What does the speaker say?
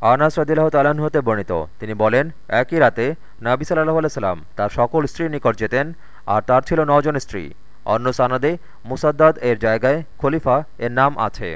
আনাস রদিল্লাহ তালাহ হতে বর্ণিত। তিনি বলেন, একই রাতে নাবি সাল্লাহ আলাইসাল্লাম তার সকল স্ত্রীর নিকট যেতেন আর তার ছিল নজন স্ত্রী। অন্য সানাদে মুসাদ্দাদ এর জায়গায় খলিফা এর নাম আছে।